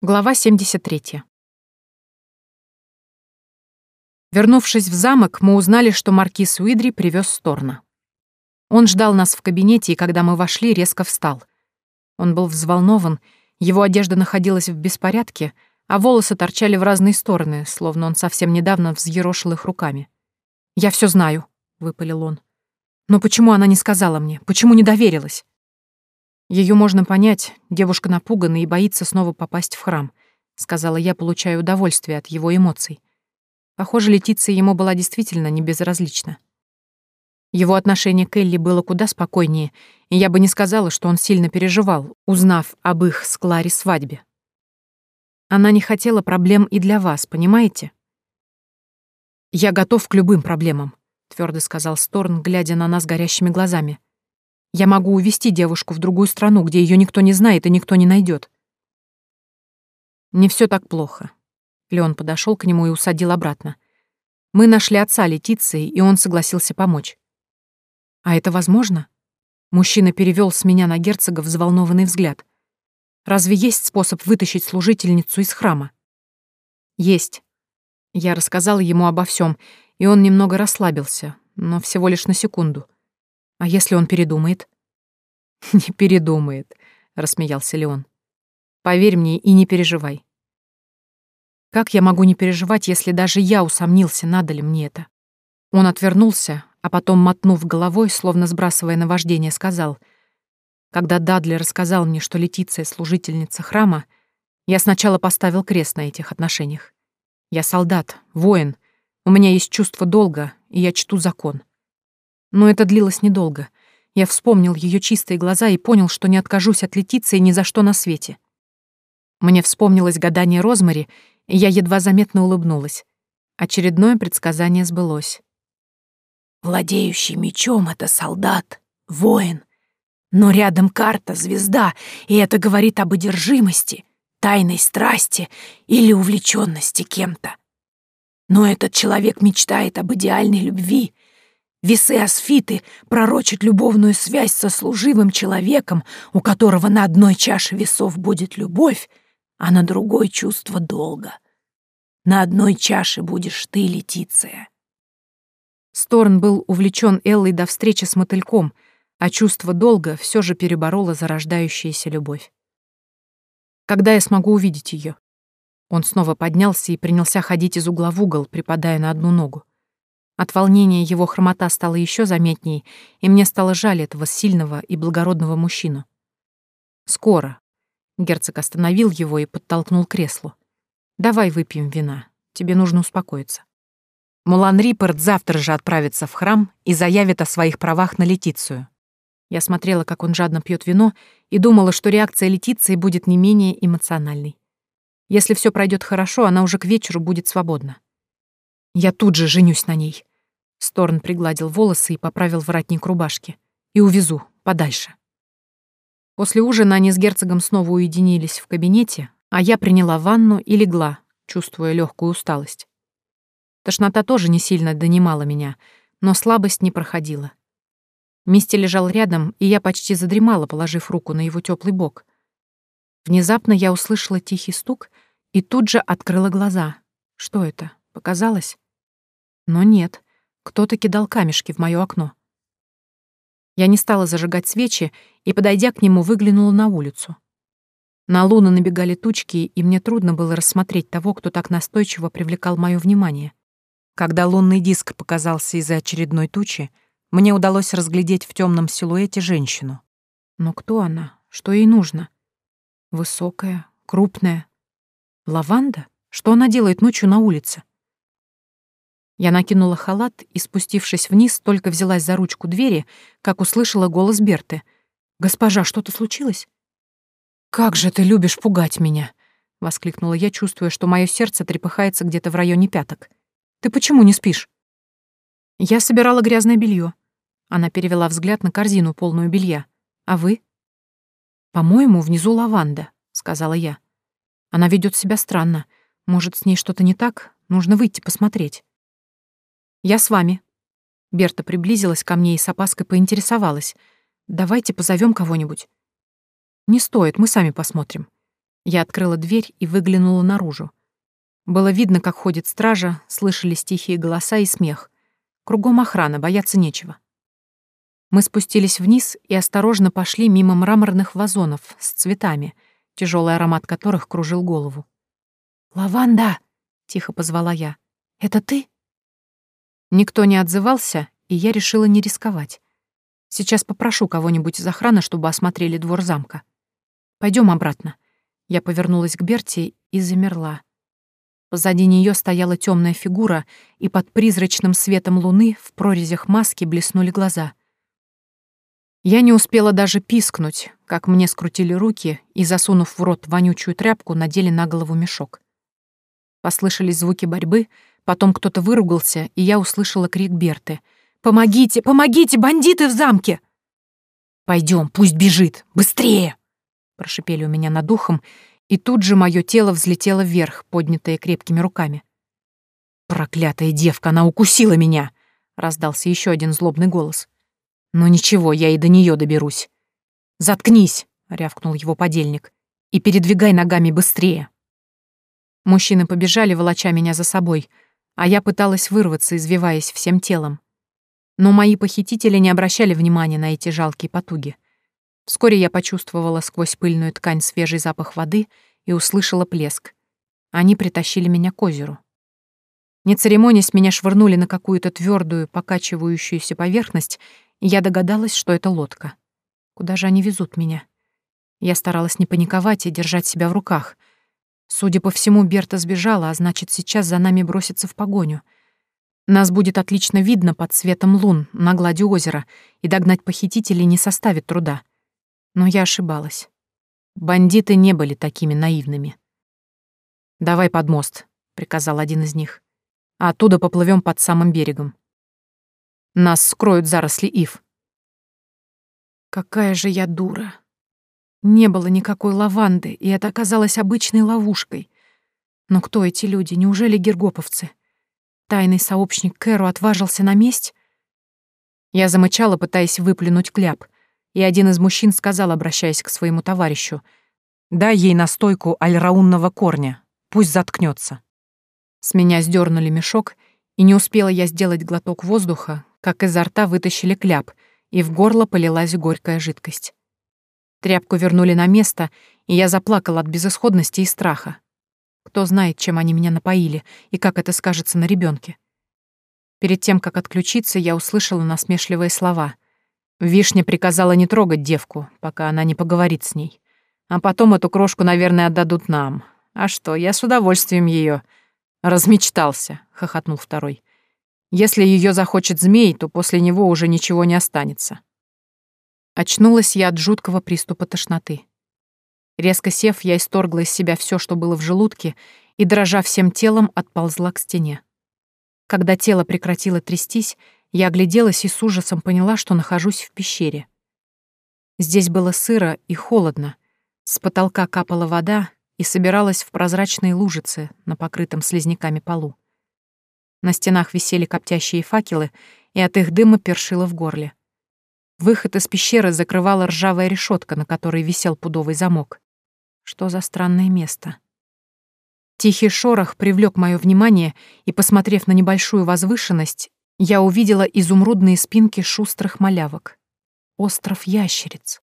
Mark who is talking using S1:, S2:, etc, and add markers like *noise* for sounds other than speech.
S1: Глава 73. Вернувшись в замок, мы узнали, что маркиз Уидри привез Сторна. Он ждал нас в кабинете, и когда мы вошли, резко встал. Он был взволнован, его одежда находилась в беспорядке, а волосы торчали в разные стороны, словно он совсем недавно взъерошил их руками. «Я все знаю», — выпалил он. «Но почему она не сказала мне? Почему не доверилась?» Ее можно понять, девушка напугана и боится снова попасть в храм, сказала я, получая удовольствие от его эмоций. Похоже, Летиция ему была действительно не безразлична. Его отношение к Элли было куда спокойнее, и я бы не сказала, что он сильно переживал, узнав об их с Клари свадьбе. Она не хотела проблем и для вас, понимаете? «Я готов к любым проблемам», — твердо сказал Сторн, глядя на нас горящими глазами. Я могу увести девушку в другую страну, где ее никто не знает и никто не найдет. Не все так плохо. Леон подошел к нему и усадил обратно. Мы нашли отца Летиции, и он согласился помочь. А это возможно? Мужчина перевел с меня на герцога взволнованный взгляд. Разве есть способ вытащить служительницу из храма? Есть. Я рассказал ему обо всем, и он немного расслабился, но всего лишь на секунду — а если он передумает? *laughs* Не передумает, рассмеялся Леон. Поверь мне и не переживай. Как я могу не переживать, если даже я усомнился, надо ли мне это? Он отвернулся, а потом, мотнув головой, словно сбрасывая наваждение, сказал, «Когда Дадли рассказал мне, что Летиция — служительница храма, я сначала поставил крест на этих отношениях. Я солдат, воин, у меня есть чувство долга, и я чту закон. Но это длилось недолго. Я вспомнил ее чистые глаза и понял, что не откажусь от Летиции ни за что на свете. Мне вспомнилось гадание Розмари, и я едва заметно улыбнулась. Очередное предсказание сбылось.
S2: «Владеющий мечом — это солдат, воин. Но рядом карта, звезда, и это говорит об одержимости, тайной страсти или увлеченности кем-то. Но этот человек мечтает об идеальной любви — Весы асфиты пророчат любовную связь со служивым человеком, у которого на одной чаше весов будет любовь, а на другой — чувство долга. На одной чаше будешь ты, Летиция.
S1: Сторн был увлечен Эллой до встречи с мотыльком, а чувство долга все же перебороло зарождающаяся любовь. Когда я смогу увидеть ее? Он снова поднялся и принялся ходить из угла в угол, припадая на одну ногу. От волнения его хромота стала еще заметней, и мне стало жаль этого сильного и благородного мужчину. «Скоро». Герцог остановил его и подтолкнул к креслу. «Давай выпьем вина. Тебе нужно успокоиться». Мулан Риппорт завтра же отправится в храм и заявит о своих правах на Летицию. Я смотрела, как он жадно пьет вино, и думала, что реакция Летиции будет не менее эмоциональной. Если все пройдет хорошо, она уже к вечеру будет свободна. Я тут же женюсь на ней. Сторн пригладил волосы и поправил воротник рубашки. «И увезу, подальше». После ужина они с герцогом снова уединились в кабинете, а я приняла ванну и легла, чувствуя легкую усталость. Тошнота тоже не сильно донимала меня, но слабость не проходила. Мисти лежал рядом, и я почти задремала, положив руку на его теплый бок. Внезапно я услышала тихий стук и тут же открыла глаза. Что это? Показалось? Но нет. Кто-то кидал камешки в моё окно. Я не стала зажигать свечи и, подойдя к нему, выглянула на улицу. На луну набегали тучки, и мне трудно было рассмотреть того, кто так настойчиво привлекал моё внимание. Когда лунный диск показался из-за очередной тучи, мне удалось разглядеть в темном силуэте женщину. Но кто она? Что ей нужно? Высокая, крупная. Лаванда? Что она делает ночью на улице? Я накинула халат и, спустившись вниз, только взялась за ручку двери, как услышала голос Берты. «Госпожа, что-то случилось?» «Как же ты любишь пугать меня!» — воскликнула я, чувствуя, что мое сердце трепыхается где-то в районе пяток. «Ты почему не спишь?» «Я собирала грязное белье. Она перевела взгляд на корзину, полную белья. «А вы?» «По-моему, внизу лаванда», — сказала я. «Она ведет себя странно. Может, с ней что-то не так? Нужно выйти посмотреть». «Я с вами». Берта приблизилась ко мне и с опаской поинтересовалась. «Давайте позовем кого-нибудь». «Не стоит, мы сами посмотрим». Я открыла дверь и выглянула наружу. Было видно, как ходит стража, слышались тихие голоса и смех. Кругом охрана, бояться нечего. Мы спустились вниз и осторожно пошли мимо мраморных вазонов с цветами, тяжелый аромат которых кружил голову.
S2: «Лаванда!» — тихо позвала я. «Это ты?»
S1: Никто не отзывался, и я решила не рисковать. Сейчас попрошу кого-нибудь из охраны, чтобы осмотрели двор замка. Пойдем обратно. Я повернулась к Берти и замерла. Позади нее стояла темная фигура, и под призрачным светом луны в прорезях маски блеснули глаза. Я не успела даже пискнуть, как мне скрутили руки и, засунув в рот вонючую тряпку, надели на голову мешок. Послышались звуки борьбы, потом кто-то выругался, и я услышала крик Берты. «Помогите! Помогите! Бандиты в замке!» Пойдем, пусть бежит! Быстрее!» Прошипели у меня над ухом, и тут же мое тело взлетело вверх, поднятое крепкими руками. «Проклятая девка, она укусила меня!» — раздался еще один злобный голос. «Но ничего, я и до нее доберусь». «Заткнись!» — рявкнул его подельник. «И передвигай ногами быстрее!» Мужчины побежали, волоча меня за собой, а я пыталась вырваться, извиваясь всем телом. Но мои похитители не обращали внимания на эти жалкие потуги — Вскоре я почувствовала сквозь пыльную ткань свежий запах воды и услышала плеск. Они притащили меня к озеру. Не церемонясь, меня швырнули на какую-то твердую, покачивающуюся поверхность, и я догадалась, что это лодка. Куда же они везут меня? Я старалась не паниковать и держать себя в руках. Судя по всему, Берта сбежала, а значит, сейчас за нами бросится в погоню. Нас будет отлично видно под светом лун на глади озера, и догнать похитителей не составит труда. Но я ошибалась. Бандиты не были такими наивными. «Давай под мост», — приказал один из них. «А оттуда поплывем под самым берегом. Нас скроют заросли ив».
S2: Какая же я дура. Не было никакой лаванды, и это оказалось обычной ловушкой. Но кто эти люди? Неужели гергоповцы? Тайный сообщник Кэру отважился на месть?
S1: Я замычала, пытаясь выплюнуть кляп — и один из мужчин сказал, обращаясь к своему товарищу, «Дай ей настойку альраунного корня, пусть заткнется. С меня сдернули мешок, и не успела я сделать глоток воздуха, как изо рта вытащили кляп, и в горло полилась горькая жидкость. Тряпку вернули на место, и я заплакала от безысходности и страха. Кто знает, чем они меня напоили, и как это скажется на ребенке. Перед тем, как отключиться, я услышала насмешливые слова — Вишня приказала не трогать девку, пока она не поговорит с ней. А потом эту крошку, наверное, отдадут нам. А что, я с удовольствием ее размечтался, хохотнул второй. Если ее захочет змей, то после него уже ничего не останется. Очнулась я от жуткого приступа тошноты. Резко сев, я исторгла из себя все, что было в желудке, и, дрожа всем телом, отползла к стене. Когда тело прекратило трястись, я огляделась и с ужасом поняла, что нахожусь в пещере. Здесь было сыро и холодно. С потолка капала вода и собиралась в прозрачные лужицы на покрытом слизняками полу. На стенах висели коптящие факелы, и от их дыма першило в горле. Выход из пещеры закрывала ржавая решетка, на которой висел пудовый замок. Что за странное место? Тихий шорох привлек мое внимание, и, посмотрев на небольшую возвышенность, я увидела изумрудные спинки шустрых малявок. Остров ящериц.